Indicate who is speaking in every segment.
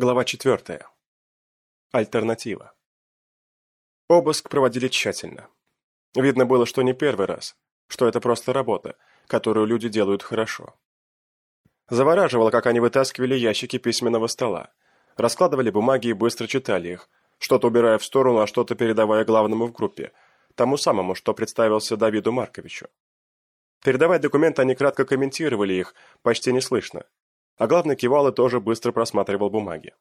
Speaker 1: Глава 4. Альтернатива. Обыск проводили тщательно. Видно было, что не первый раз, что это просто работа, которую люди делают хорошо. Завораживало, как они вытаскивали ящики письменного стола, раскладывали бумаги и быстро читали их, что-то убирая в сторону, а что-то передавая главному в группе, тому самому, что представился Давиду Марковичу. Передавая документы, они кратко комментировали их, почти неслышно, а главный кивал и тоже быстро просматривал бумаги.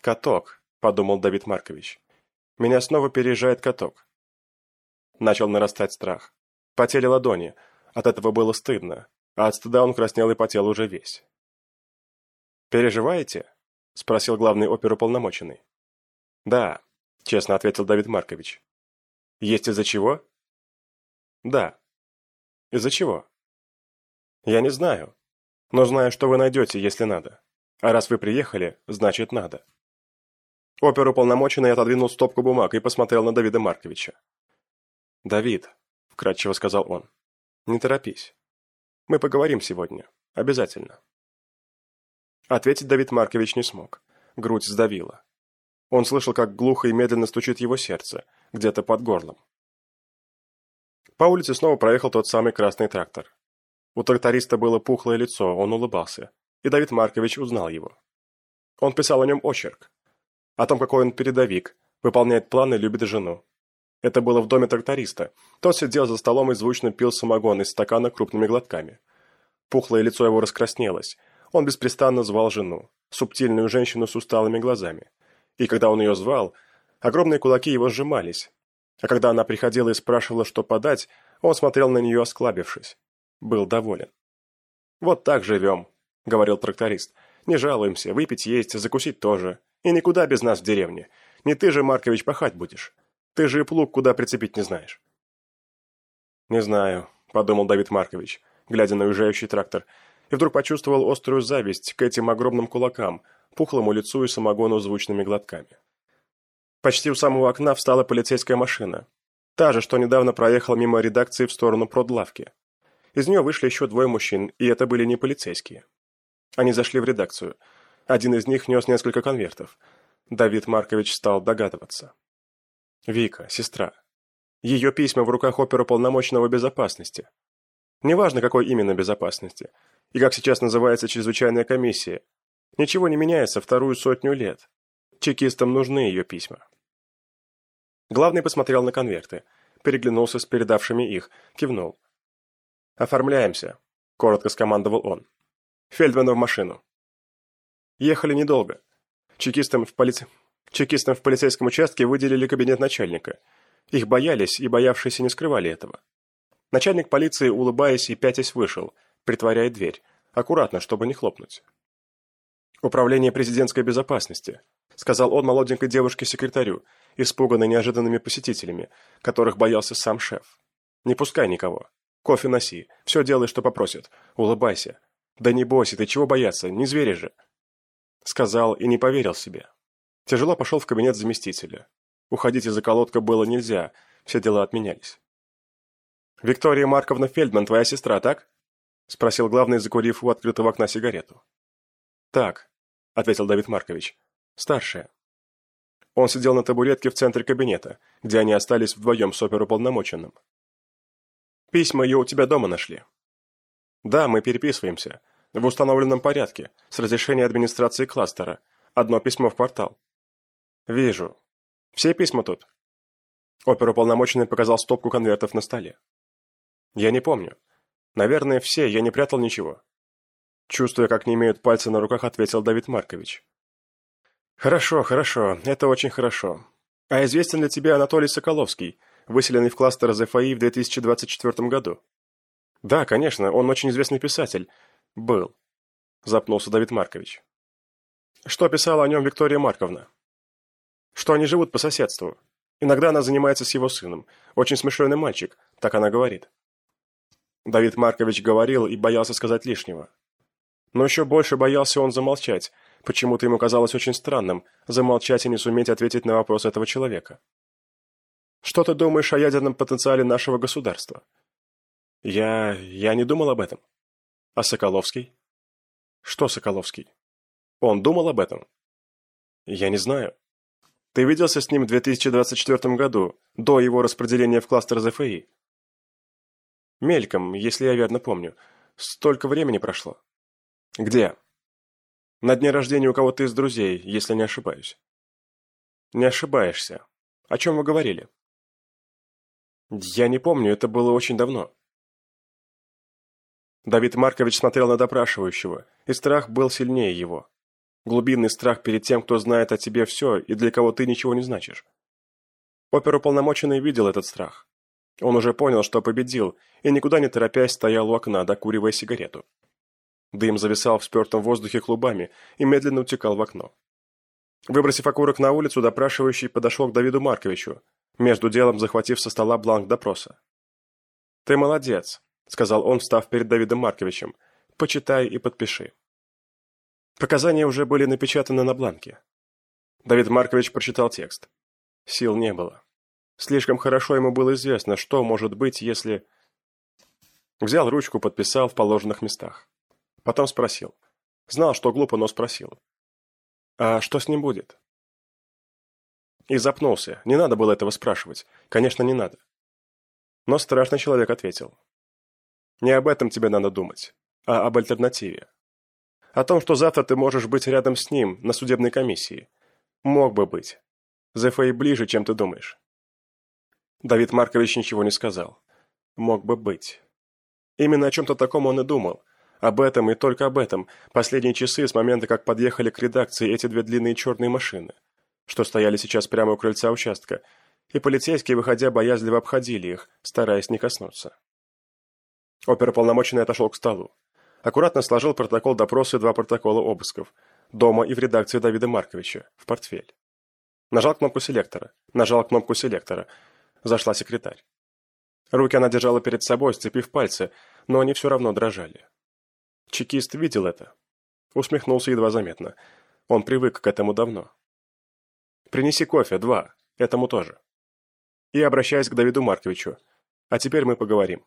Speaker 1: «Каток», — подумал Давид Маркович. «Меня снова переезжает каток». Начал нарастать страх. Потели ладони. От этого было стыдно, а от стыда он краснел и потел уже весь. «Переживаете?» — спросил главный оперуполномоченный. «Да», — честно ответил Давид Маркович. «Есть из-за чего?» «Да». «Из-за чего?» «Я не знаю. Но знаю, что вы найдете, если надо. А раз вы приехали, значит надо». Оперуполномоченный отодвинул стопку бумаг и посмотрел на Давида Марковича. «Давид», — вкратчиво сказал он, — «не торопись. Мы поговорим сегодня. Обязательно». Ответить Давид Маркович не смог. Грудь сдавила. Он слышал, как глухо и медленно стучит его сердце, где-то под горлом. По улице снова проехал тот самый красный трактор. У тракториста было пухлое лицо, он улыбался, и Давид Маркович узнал его. Он писал о нем очерк. О том, какой он передовик, выполняет планы, любит жену. Это было в доме тракториста. Тот сидел за столом и звучно пил самогон из стакана крупными глотками. Пухлое лицо его раскраснелось. Он беспрестанно звал жену, субтильную женщину с усталыми глазами. И когда он ее звал, огромные кулаки его сжимались. А когда она приходила и спрашивала, что подать, он смотрел на нее, осклабившись был доволен. «Вот так живем», — говорил тракторист. «Не жалуемся, выпить есть, закусить тоже. И никуда без нас в деревне. Не ты же, Маркович, пахать будешь. Ты же и плуг куда прицепить не знаешь». «Не знаю», — подумал Давид Маркович, глядя на уезжающий трактор, и вдруг почувствовал острую зависть к этим огромным кулакам, пухлому лицу и самогону звучными глотками. Почти у самого окна встала полицейская машина. Та же, что недавно проехала мимо редакции в сторону продлавки. Из нее вышли еще двое мужчин, и это были не полицейские. Они зашли в редакцию. Один из них нес несколько конвертов. Давид Маркович стал догадываться. Вика, сестра. Ее письма в руках оперуполномоченного безопасности. Неважно, какой именно безопасности. И как сейчас называется чрезвычайная комиссия. Ничего не меняется вторую сотню лет. Чекистам нужны ее письма. Главный посмотрел на конверты, переглянулся с передавшими их, кивнул. «Оформляемся», — коротко скомандовал он. «Фельдмана в машину». Ехали недолго. Чекистам в, полиц... Чекистам в полицейском участке выделили кабинет начальника. Их боялись и боявшиеся не скрывали этого. Начальник полиции, улыбаясь и пятясь, вышел, притворяя дверь, аккуратно, чтобы не хлопнуть. «Управление президентской безопасности», — сказал он молоденькой девушке-секретарю, испуганной неожиданными посетителями, которых боялся сам шеф. «Не пускай никого. Кофе носи. Все делай, что попросят. Улыбайся. Да не бойся, ты чего бояться, не звери же. Сказал и не поверил себе. Тяжело пошел в кабинет заместителя. Уходить из околотка было нельзя, все дела отменялись. «Виктория Марковна Фельдман, твоя сестра, так?» Спросил главный, закурив у открытого окна сигарету. «Так», — ответил Давид Маркович. «Старшая». Он сидел на табуретке в центре кабинета, где они остались вдвоем с оперуполномоченным. Письма ее у тебя дома нашли. Да, мы переписываемся. В установленном порядке, с разрешения администрации кластера. Одно письмо в квартал. Вижу. Все письма тут? Оперуполномоченный показал стопку конвертов на столе. Я не помню. Наверное, все, я не прятал ничего. Чувствуя, как не имеют пальцы на руках, ответил Давид Маркович. Хорошо, хорошо, это очень хорошо. А известен ли тебе Анатолий Соколовский, выселенный в кластер ЗФАИ в 2024 году. Да, конечно, он очень известный писатель. Был. Запнулся Давид Маркович. Что писала о нем Виктория Марковна? Что они живут по соседству. Иногда она занимается с его сыном. Очень смышленый мальчик, так она говорит. Давид Маркович говорил и боялся сказать лишнего. Но еще больше боялся он замолчать. Почему-то ему казалось очень странным замолчать и не суметь ответить на вопрос этого человека. Что ты думаешь о ядерном потенциале нашего государства? Я... я не думал об этом. А Соколовский? Что Соколовский? Он думал об этом? Я не знаю. Ты виделся с ним в 2024 году, до его распределения в кластер ЗФИ? Мельком, если я верно помню. Столько времени прошло. Где? На дне рождения у кого-то из друзей, если не ошибаюсь. Не ошибаешься. О чем вы говорили? Я не помню, это было очень давно. Давид Маркович смотрел на допрашивающего, и страх был сильнее его. Глубинный страх перед тем, кто знает о тебе все и для кого ты ничего не значишь. Оперуполномоченный видел этот страх. Он уже понял, что победил, и никуда не торопясь стоял у окна, докуривая сигарету. Дым зависал в спертом воздухе клубами и медленно утекал в окно. Выбросив окурок на улицу, допрашивающий подошел к Давиду Марковичу, между делом захватив со стола бланк допроса. «Ты молодец», — сказал он, встав перед Давидом Марковичем. «Почитай и подпиши». Показания уже были напечатаны на бланке. Давид Маркович прочитал текст. Сил не было. Слишком хорошо ему было известно, что может быть, если... Взял ручку, подписал в положенных местах. Потом спросил. Знал, что глупо, но спросил. «А что с ним будет?» И запнулся. Не надо было этого спрашивать. Конечно, не надо. Но страшный человек ответил. «Не об этом тебе надо думать, а об альтернативе. О том, что завтра ты можешь быть рядом с ним на судебной комиссии. Мог бы быть. ЗФИ ближе, чем ты думаешь». Давид Маркович ничего не сказал. Мог бы быть. Именно о чем-то таком он и думал, об этом и только об этом последние часы с момента, как подъехали к редакции эти две длинные черные машины, что стояли сейчас прямо у крыльца участка, и полицейские, выходя, боязливо обходили их, стараясь не коснуться. Оперуполномоченный отошел к столу. Аккуратно сложил протокол допроса и два протокола обысков. Дома и в редакции Давида Марковича. В портфель. Нажал кнопку селектора. Нажал кнопку селектора. Зашла секретарь. Руки она держала перед собой, сцепив пальцы, но они все равно дрожали. Чекист видел это. Усмехнулся едва заметно. Он привык к этому давно. «Принеси кофе, два. Этому тоже». И обращаясь к Давиду Марковичу. «А теперь мы поговорим».